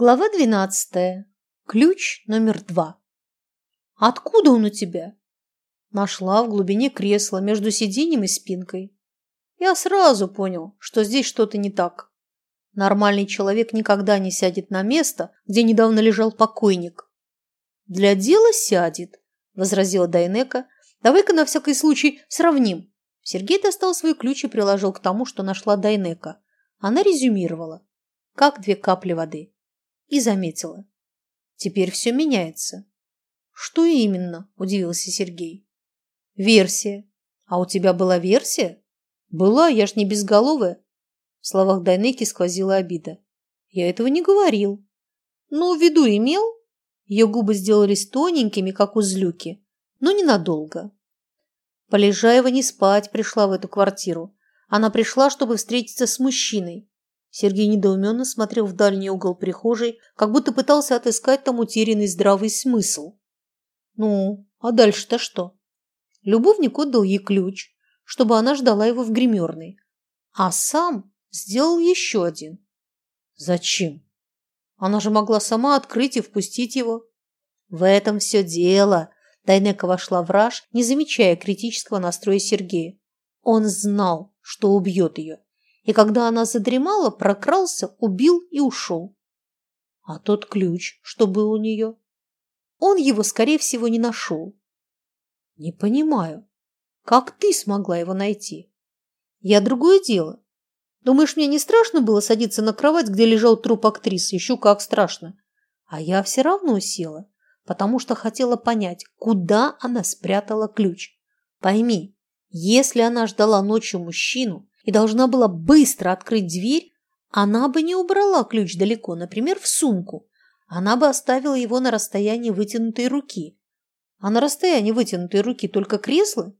Глава двенадцатая. Ключ номер два. Откуда он у тебя? Нашла в глубине кресла между сиденьем и спинкой. Я сразу понял, что здесь что-то не так. Нормальный человек никогда не сядет на место, где недавно лежал покойник. Для дела сядет, возразила Дайнека. Давай-ка на всякий случай сравним. Сергей достал свой ключ и приложил к тому, что нашла Дайнека. Она резюмировала, как две капли воды и заметила. Теперь все меняется. Что именно? Удивился Сергей. Версия. А у тебя была версия? Была, я ж не безголовая. В словах Дайнеки сквозила обида. Я этого не говорил. Но в виду имел? Ее губы сделались тоненькими, как у злюки, но ненадолго. Полежаева не спать пришла в эту квартиру. Она пришла, чтобы встретиться с мужчиной. Сергей недоуменно смотрел в дальний угол прихожей, как будто пытался отыскать там утерянный здравый смысл. Ну, а дальше-то что? Любовник отдал ей ключ, чтобы она ждала его в гримерной, а сам сделал еще один. Зачем? Она же могла сама открыть и впустить его. В этом все дело. Дайнека вошла в раж, не замечая критического настроя Сергея. Он знал, что убьет ее и когда она задремала, прокрался, убил и ушел. А тот ключ, что был у нее? Он его, скорее всего, не нашел. Не понимаю, как ты смогла его найти? Я другое дело. Думаешь, мне не страшно было садиться на кровать, где лежал труп актрисы? Еще как страшно. А я все равно села, потому что хотела понять, куда она спрятала ключ. Пойми, если она ждала ночью мужчину, и должна была быстро открыть дверь, она бы не убрала ключ далеко, например, в сумку. Она бы оставила его на расстоянии вытянутой руки. А на расстоянии вытянутой руки только кресло.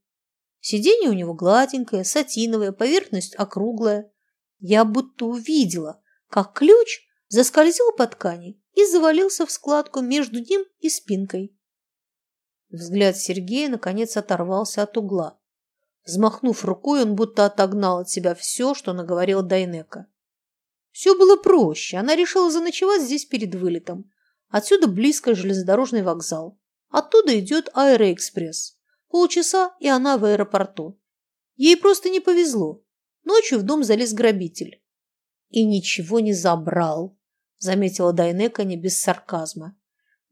Сиденье у него гладенькое, сатиновое, поверхность округлая. Я будто увидела, как ключ заскользил по ткани и завалился в складку между ним и спинкой. Взгляд Сергея наконец оторвался от угла. Взмахнув рукой, он будто отогнал от себя все, что наговорил Дайнека. Все было проще. Она решила заночевать здесь перед вылетом. Отсюда близко железнодорожный вокзал. Оттуда идет аэроэкспресс. Полчаса, и она в аэропорту. Ей просто не повезло. Ночью в дом залез грабитель. И ничего не забрал, заметила Дайнека не без сарказма.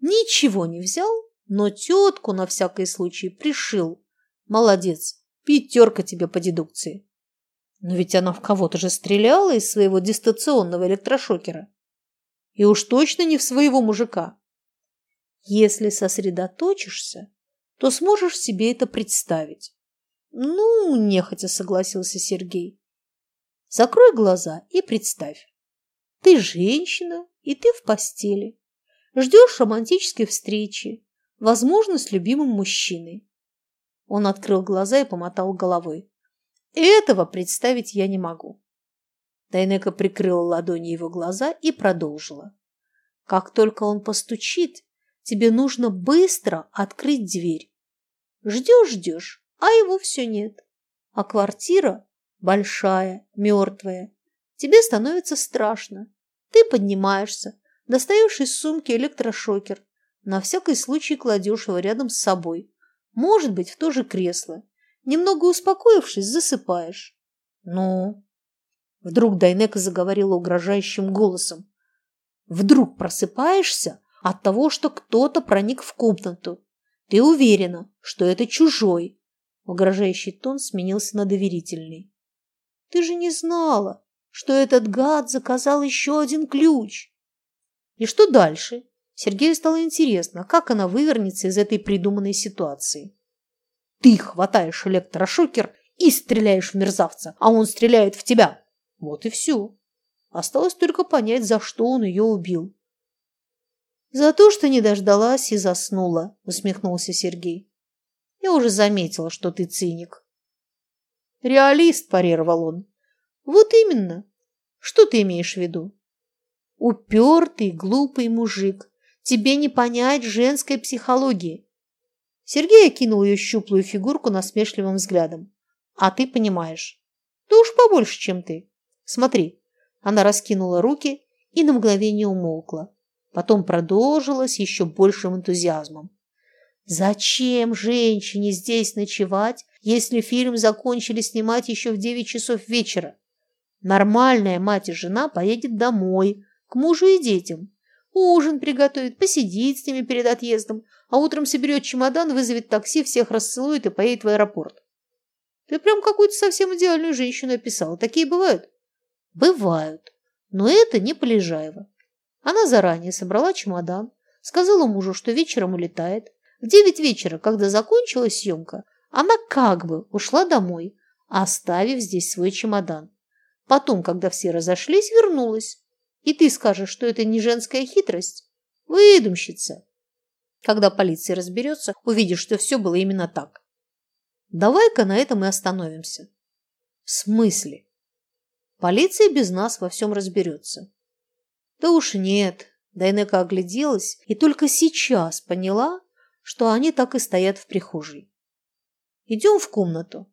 Ничего не взял, но тетку на всякий случай пришил. Молодец. Пятерка тебе по дедукции. Но ведь она в кого-то же стреляла из своего дистанционного электрошокера. И уж точно не в своего мужика. Если сосредоточишься, то сможешь себе это представить. Ну, нехотя согласился Сергей. Закрой глаза и представь. Ты женщина, и ты в постели. Ждешь романтической встречи, возможно, с любимым мужчиной. Он открыл глаза и помотал головой. Этого представить я не могу. Дайнека прикрыла ладонью его глаза и продолжила. Как только он постучит, тебе нужно быстро открыть дверь. Ждешь-ждешь, а его все нет. А квартира большая, мертвая. Тебе становится страшно. Ты поднимаешься, достаешь из сумки электрошокер, на всякий случай кладешь его рядом с собой. Может быть, в то же кресло. Немного успокоившись, засыпаешь. Ну? Вдруг Дайнека заговорила угрожающим голосом. Вдруг просыпаешься от того, что кто-то проник в комнату. Ты уверена, что это чужой. Угрожающий тон сменился на доверительный. Ты же не знала, что этот гад заказал еще один ключ. И что дальше? Сергею стало интересно, как она вывернется из этой придуманной ситуации. Ты хватаешь электрошокер и стреляешь в мерзавца, а он стреляет в тебя. Вот и все. Осталось только понять, за что он ее убил. За то, что не дождалась и заснула, усмехнулся Сергей. Я уже заметила, что ты циник. Реалист, парировал он. Вот именно. Что ты имеешь в виду? Упертый, глупый мужик, Тебе не понять женской психологии. Сергей окинул ее щуплую фигурку насмешливым взглядом. А ты понимаешь. Да уж побольше, чем ты. Смотри. Она раскинула руки и на мгновение умолкла. Потом продолжилось еще большим энтузиазмом. Зачем женщине здесь ночевать, если фильм закончили снимать еще в девять часов вечера? Нормальная мать и жена поедет домой, к мужу и детям. Ужин приготовит, посидит с ними перед отъездом, а утром соберет чемодан, вызовет такси, всех расцелует и поедет в аэропорт. Ты прям какую-то совсем идеальную женщину описала. Такие бывают? Бывают. Но это не Полежаева. Она заранее собрала чемодан, сказала мужу, что вечером улетает, в девять вечера, когда закончилась съемка, она как бы ушла домой, оставив здесь свой чемодан. Потом, когда все разошлись, вернулась. И ты скажешь, что это не женская хитрость? Выдумщица. Когда полиция разберется, увидишь, что все было именно так. Давай-ка на этом и остановимся. В смысле? Полиция без нас во всем разберется. Да уж нет. Дайнека огляделась и только сейчас поняла, что они так и стоят в прихожей. Идем в комнату.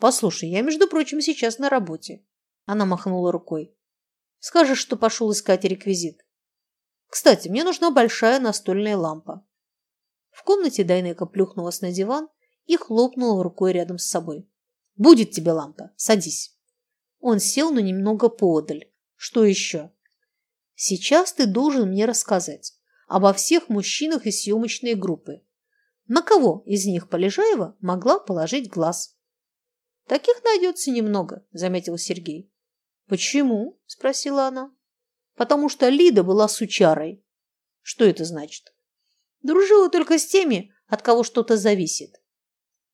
Послушай, я, между прочим, сейчас на работе. Она махнула рукой. Скажешь, что пошел искать реквизит. Кстати, мне нужна большая настольная лампа. В комнате Дайнека плюхнулась на диван и хлопнула рукой рядом с собой. «Будет тебе лампа. Садись». Он сел, но немного поодаль. «Что еще?» «Сейчас ты должен мне рассказать обо всех мужчинах из съемочной группы. На кого из них Полежаева могла положить глаз? Таких найдется немного, заметил Сергей. Почему? спросила она. Потому что Лида была сучарой. Что это значит? Дружила только с теми, от кого что-то зависит.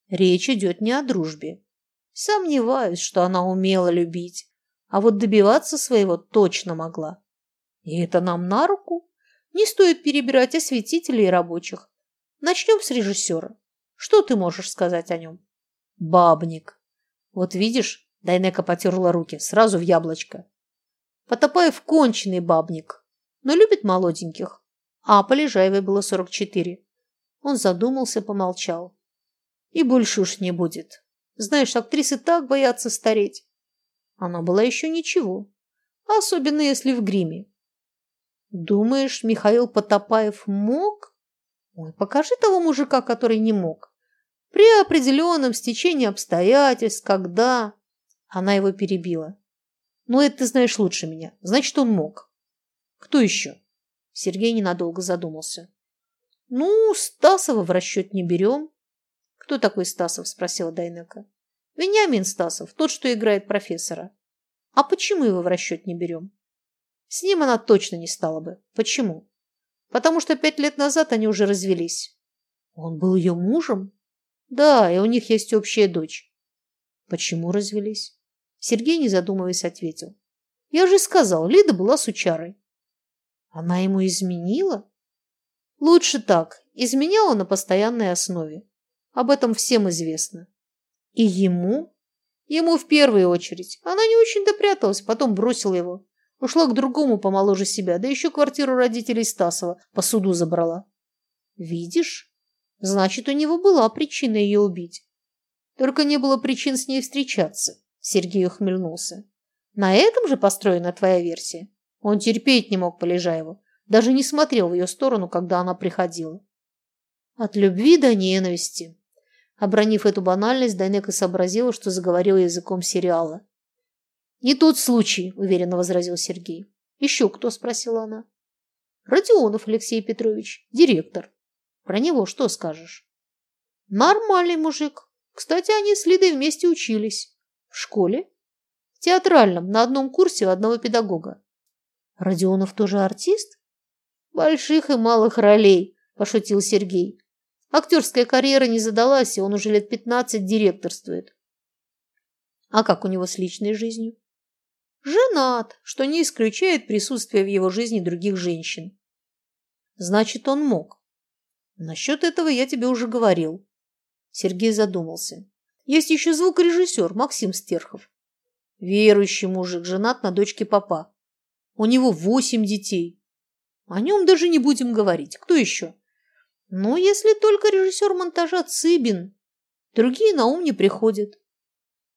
Речь идет не о дружбе. Сомневаюсь, что она умела любить, а вот добиваться своего точно могла. И это нам на руку. Не стоит перебирать осветителей и рабочих. Начнем с режиссера. Что ты можешь сказать о нем? Бабник. Вот видишь, Дайнека потерла руки, сразу в яблочко. Потопаев конченый бабник, но любит молоденьких. А Полежаевой было сорок четыре. Он задумался, помолчал. И больше уж не будет. Знаешь, актрисы так боятся стареть. Она была еще ничего. Особенно если в гриме. Думаешь, Михаил Потопаев мог? Ой, покажи того мужика, который не мог. При определенном стечении обстоятельств, когда... Она его перебила. Ну, это ты знаешь лучше меня. Значит, он мог. Кто еще? Сергей ненадолго задумался. Ну, Стасова в расчет не берем. Кто такой Стасов? Спросила Дайнека. Вениамин Стасов, тот, что играет профессора. А почему его в расчет не берем? С ним она точно не стала бы. Почему? Потому что пять лет назад они уже развелись. Он был ее мужем? Да, и у них есть общая дочь. Почему развелись? Сергей, не задумываясь, ответил. Я же сказал, Лида была сучарой. Она ему изменила? Лучше так. Изменяла на постоянной основе. Об этом всем известно. И ему? Ему в первую очередь. Она не очень допряталась, потом бросила его. Ушла к другому помоложе себя, да еще квартиру родителей Стасова по суду забрала. Видишь? Значит, у него была причина ее убить. Только не было причин с ней встречаться. Сергей ухмыльнулся. На этом же построена твоя версия. Он терпеть не мог Полежаеву, даже не смотрел в ее сторону, когда она приходила. От любви до ненависти. Обронив эту банальность, Дайнека сообразила, что заговорила языком сериала. «Не тот случай», – уверенно возразил Сергей. «Еще кто?» – спросила она. «Родионов Алексей Петрович, директор. Про него что скажешь?» «Нормальный мужик. Кстати, они с Лидой вместе учились. В школе? В театральном, на одном курсе у одного педагога. Родионов тоже артист?» «Больших и малых ролей», – пошутил Сергей. «Актерская карьера не задалась, и он уже лет пятнадцать директорствует». «А как у него с личной жизнью?» Женат, что не исключает присутствие в его жизни других женщин. Значит, он мог. Насчет этого я тебе уже говорил. Сергей задумался. Есть еще звукорежиссер Максим Стерхов. Верующий мужик, женат на дочке папа. У него восемь детей. О нем даже не будем говорить. Кто еще? Ну, если только режиссер монтажа Цыбин. Другие на ум не приходят.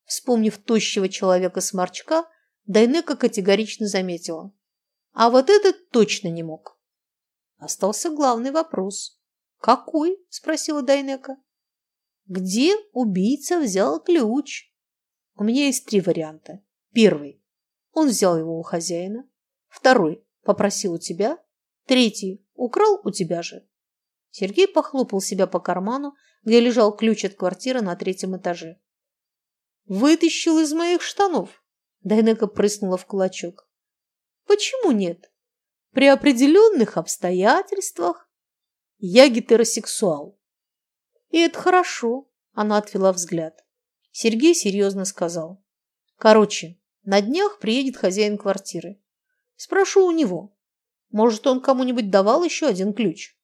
Вспомнив тощего человека-сморчка, Дайнека категорично заметила. А вот этот точно не мог. Остался главный вопрос. «Какой?» – спросила Дайнека. «Где убийца взял ключ?» У меня есть три варианта. Первый. Он взял его у хозяина. Второй. Попросил у тебя. Третий. Украл у тебя же. Сергей похлопал себя по карману, где лежал ключ от квартиры на третьем этаже. «Вытащил из моих штанов!» Дайнека прыснула в кулачок. «Почему нет? При определенных обстоятельствах я гетеросексуал». «И это хорошо», – она отвела взгляд. Сергей серьезно сказал. «Короче, на днях приедет хозяин квартиры. Спрошу у него. Может, он кому-нибудь давал еще один ключ?»